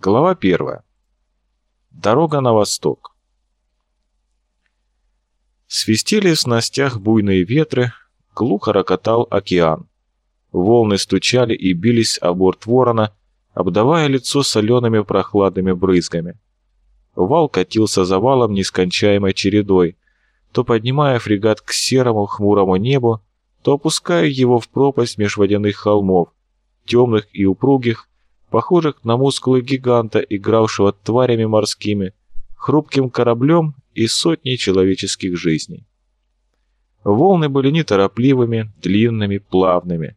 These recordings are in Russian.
Глава первая. Дорога на восток. Свистели в снастях буйные ветры, глухо рокотал океан. Волны стучали и бились о борт ворона, обдавая лицо солеными прохладными брызгами. Вал катился за валом нескончаемой чередой, то поднимая фрегат к серому хмурому небу, то опуская его в пропасть меж водяных холмов, темных и упругих, похожих на мускулы гиганта, игравшего тварями морскими, хрупким кораблем и сотней человеческих жизней. Волны были неторопливыми, длинными, плавными.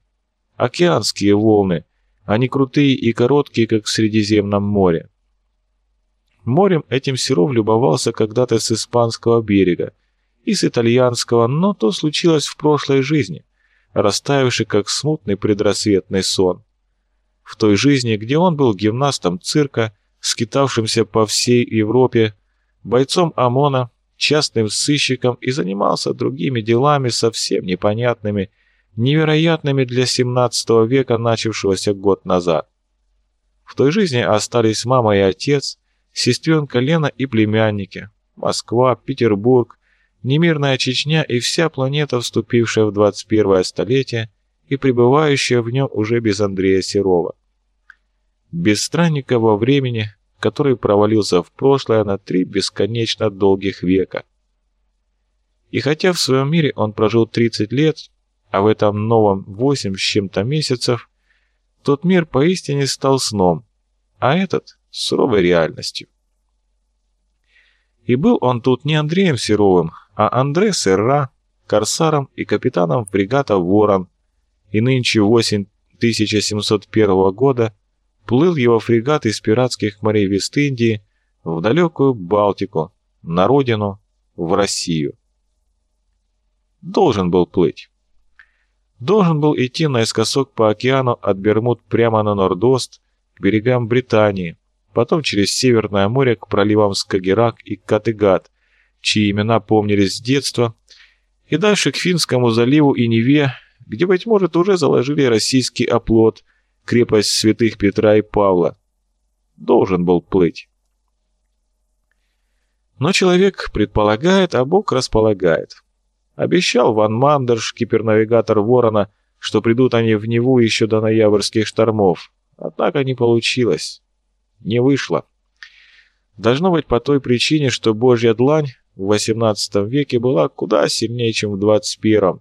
Океанские волны, они крутые и короткие, как в Средиземном море. Морем этим Серов любовался когда-то с испанского берега и с итальянского, но то случилось в прошлой жизни, растаявший как смутный предрассветный сон. В той жизни, где он был гимнастом цирка, скитавшимся по всей Европе, бойцом ОМОНа, частным сыщиком и занимался другими делами совсем непонятными, невероятными для 17 века, начавшегося год назад. В той жизни остались мама и отец, сестренка Лена и племянники, Москва, Петербург, немирная Чечня и вся планета, вступившая в 21 столетие и пребывающая в нем уже без Андрея Серова. Без странника во времени, который провалился в прошлое на три бесконечно долгих века. И хотя в своем мире он прожил 30 лет, а в этом новом 8 с чем-то месяцев, тот мир поистине стал сном, а этот — суровой реальностью. И был он тут не Андреем Серовым, а Андре Серра, корсаром и капитаном фрегата «Ворон», и нынче в осень 1701 года плыл его фрегат из пиратских морей Вест-Индии в далекую Балтику, на родину, в Россию. Должен был плыть. Должен был идти наискосок по океану от Бермуд прямо на Нордост, к берегам Британии, потом через Северное море к проливам Скагерак и Катыгат, чьи имена помнились с детства, и дальше к Финскому заливу и Неве, где, быть может, уже заложили российский оплот, крепость святых Петра и Павла. Должен был плыть. Но человек предполагает, а Бог располагает. Обещал Ван Мандерш, кипернавигатор Ворона, что придут они в Неву еще до ноябрьских штормов. Однако не получилось. Не вышло. Должно быть по той причине, что Божья длань в XVIII веке была куда сильнее, чем в XXI.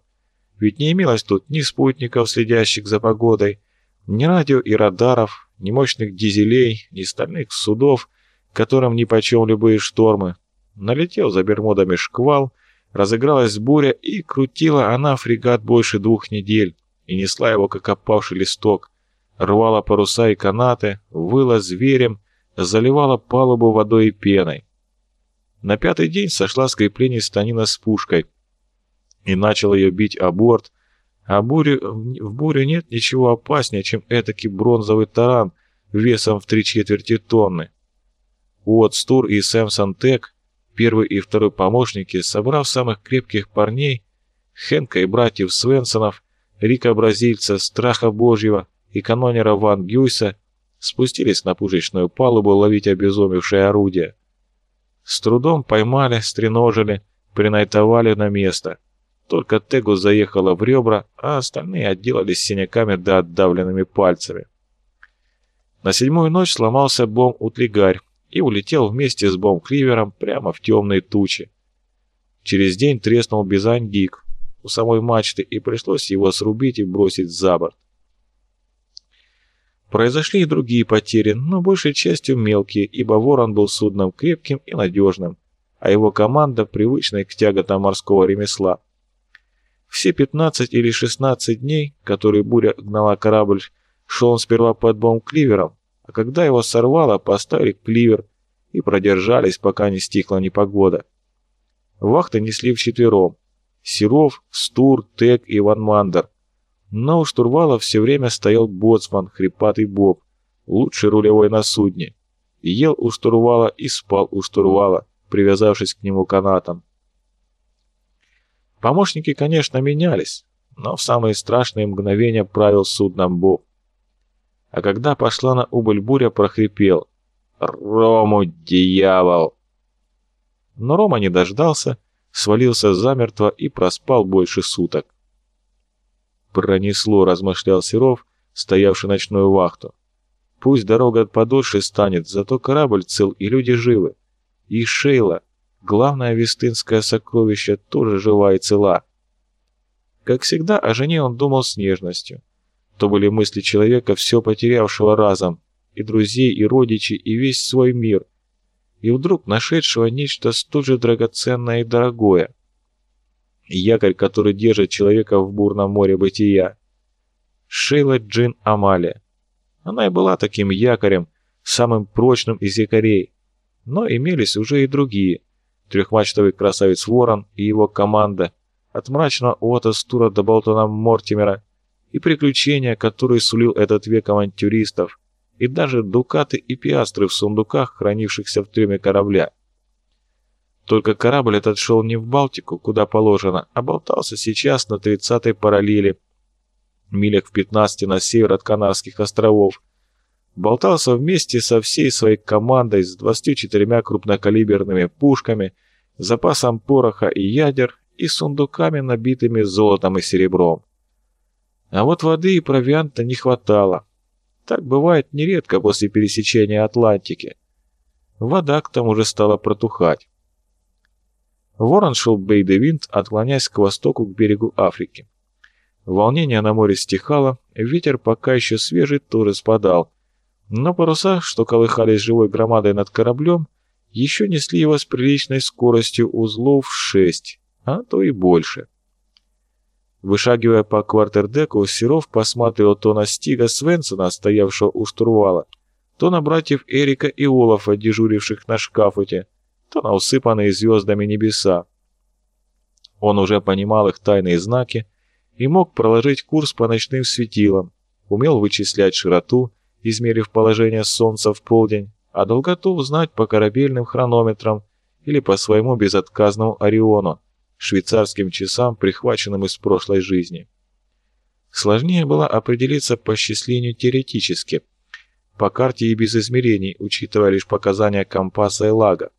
Ведь не имелось тут ни спутников, следящих за погодой, ни радио и радаров, ни мощных дизелей, ни стальных судов, которым нипочем любые штормы. Налетел за Бермудами шквал, разыгралась буря, и крутила она фрегат больше двух недель, и несла его, как опавший листок, рвала паруса и канаты, выла зверем, заливала палубу водой и пеной. На пятый день сошла с креплений станина с пушкой и начала ее бить о борт, а бурю, в бурю нет ничего опаснее, чем этакий бронзовый таран весом в три четверти тонны. Уотт Стур и Сэмсон Тек, первый и второй помощники, собрав самых крепких парней, Хенка и братьев Свенсонов, Рика Бразильца, Страха Божьего и канонера Ван Гюйса, спустились на пушечную палубу ловить обезумевшее орудие. С трудом поймали, стреножили, принайтовали на место. Только Тегу заехала в ребра, а остальные отделались синяками да отдавленными пальцами. На седьмую ночь сломался бом-утлигарь и улетел вместе с бом-кливером прямо в темные тучи. Через день треснул бизань-гик у самой мачты, и пришлось его срубить и бросить за борт. Произошли и другие потери, но большей частью мелкие, ибо «Ворон» был судном крепким и надежным, а его команда привычной к тяготам морского ремесла. Все 15 или 16 дней, которые буря гнала корабль, шел он сперва под бомб-кливером, а когда его сорвало, поставили кливер и продержались, пока не стихла непогода. Вахты несли вчетвером. Серов, Стур, Тек и Ван Мандер – но у штурвала все время стоял боцман, хрипатый Боб, лучший рулевой на судне. Ел у штурвала и спал у штурвала, привязавшись к нему канатом. Помощники, конечно, менялись, но в самые страшные мгновения правил судном Боб. А когда пошла на убыль буря, прохрипел. Рому, дьявол!» Но Рома не дождался, свалился замертво и проспал больше суток. «Пронесло», — размышлял Серов, стоявший ночную вахту. «Пусть дорога подольше станет, зато корабль цел и люди живы. И Шейла, главное вестынское сокровище, тоже жива и цела». Как всегда, о жене он думал с нежностью. То были мысли человека, все потерявшего разом, и друзей, и родичей, и весь свой мир, и вдруг нашедшего нечто столь же драгоценное и дорогое. Якорь, который держит человека в бурном море бытия. Шейла Джин Амалия. Она и была таким якорем, самым прочным из якорей. Но имелись уже и другие. Трехмачтовый красавец Ворон и его команда, от мрачного Уота Стура до Болтона Мортимера, и приключения, которые сулил этот век авантюристов, и даже дукаты и пиастры в сундуках, хранившихся в трюме корабля. Только корабль этот шел не в Балтику, куда положено, а болтался сейчас на 30-й параллели, милях в 15 на север от Канарских островов. Болтался вместе со всей своей командой с 24 крупнокалиберными пушками, запасом пороха и ядер и сундуками, набитыми золотом и серебром. А вот воды и провианта не хватало. Так бывает нередко после пересечения Атлантики. Вода к тому же стала протухать. Ворон шел Бейдевинт, отклоняясь к востоку к берегу Африки. Волнение на море стихало, ветер пока еще свежий тоже спадал, но паруса, что колыхались живой громадой над кораблем, еще несли его с приличной скоростью узлов 6, а то и больше. Вышагивая по квартердеку, Серов посматривал то на Стига Свенсона, стоявшего у штурвала, то на братьев Эрика и Олафа, дежуривших на шкафуте, то на усыпанные звездами небеса. Он уже понимал их тайные знаки и мог проложить курс по ночным светилам, умел вычислять широту, измерив положение Солнца в полдень, а долготу узнать по корабельным хронометрам или по своему безотказному Ориону, швейцарским часам, прихваченным из прошлой жизни. Сложнее было определиться по счислению теоретически, по карте и без измерений, учитывая лишь показания компаса и лага.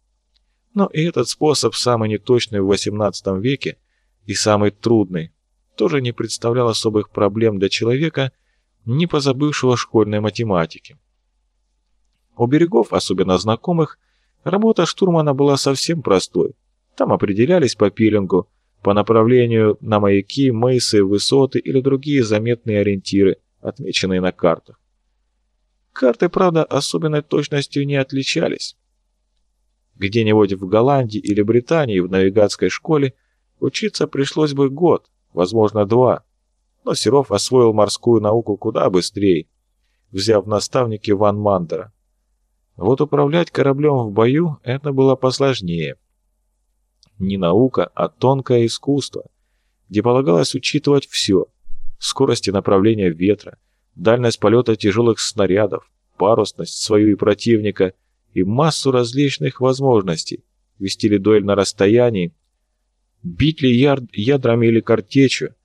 Но и этот способ, самый неточный в XVIII веке и самый трудный, тоже не представлял особых проблем для человека, не позабывшего школьной математики. У берегов, особенно знакомых, работа штурмана была совсем простой. Там определялись по пилингу, по направлению на маяки, мысы, высоты или другие заметные ориентиры, отмеченные на картах. Карты, правда, особенной точностью не отличались. Где-нибудь в Голландии или Британии в навигатской школе учиться пришлось бы год, возможно, два. Но Серов освоил морскую науку куда быстрее, взяв наставники Ван Мандера. Вот управлять кораблем в бою это было посложнее не наука, а тонкое искусство, где полагалось учитывать все – скорость и направление ветра, дальность полета тяжелых снарядов, парусность свою и противника и массу различных возможностей, вести ли дуэль на расстоянии, бить ли яд ядрами или картечью,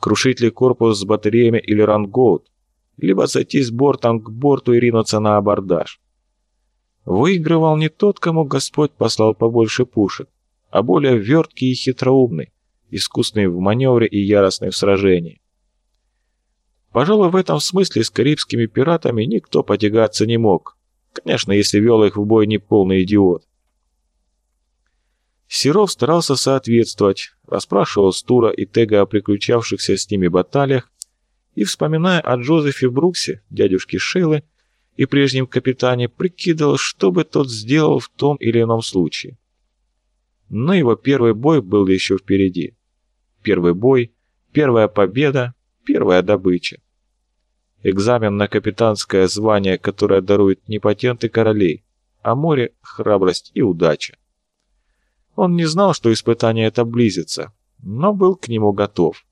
крушить ли корпус с батареями или рангоут, либо зайти с бортом к борту и ринуться на абордаж. Выигрывал не тот, кому Господь послал побольше пушек, а более верткий и хитроумный, искусный в маневре и яростный в сражении. Пожалуй, в этом смысле с карибскими пиратами никто потягаться не мог. Конечно, если вел их в бой не полный идиот. Серов старался соответствовать, расспрашивал Стура и Тега о приключавшихся с ними баталиях и, вспоминая о Джозефе Бруксе, дядюшке Шейлы, и прежнем капитане, прикидывал, что бы тот сделал в том или ином случае. Но его первый бой был еще впереди. Первый бой, первая победа, первая добыча. Экзамен на капитанское звание, которое дарует не патенты королей, а море, храбрость и удача. Он не знал, что испытание это близится, но был к нему готов.